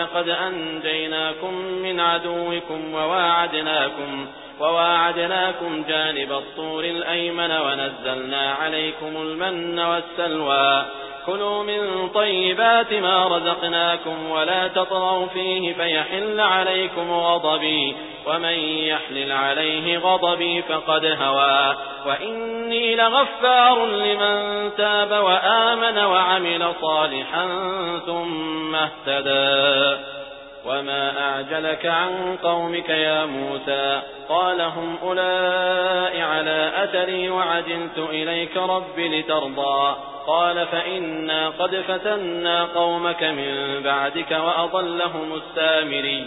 قد أنجيناكم من عدوكم وواعدناكم وواعدناكم جانب الطور الأيمن ونزلنا عليكم المن والسلوى. كلوا من طيبات ما رزقناكم ولا تطروا فيه فيحل عليكم غضبي. ومن يحلل عليه غضبي فقد هوى. وإني لغفار لمن تاب وآمن وعمل صالحا ثم اهتدى. وما أعجلك عن قومك يا موسى؟ قال هم أولاء على أتري وعجلت إليك رب لترضى. قال فإنا قد فتنا قومك من بعدك وأضلهم السامري.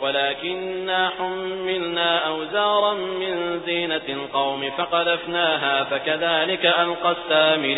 ولكننا حملنا أوزارا من زينة القوم فقذفناها فكذلك ألقى السامري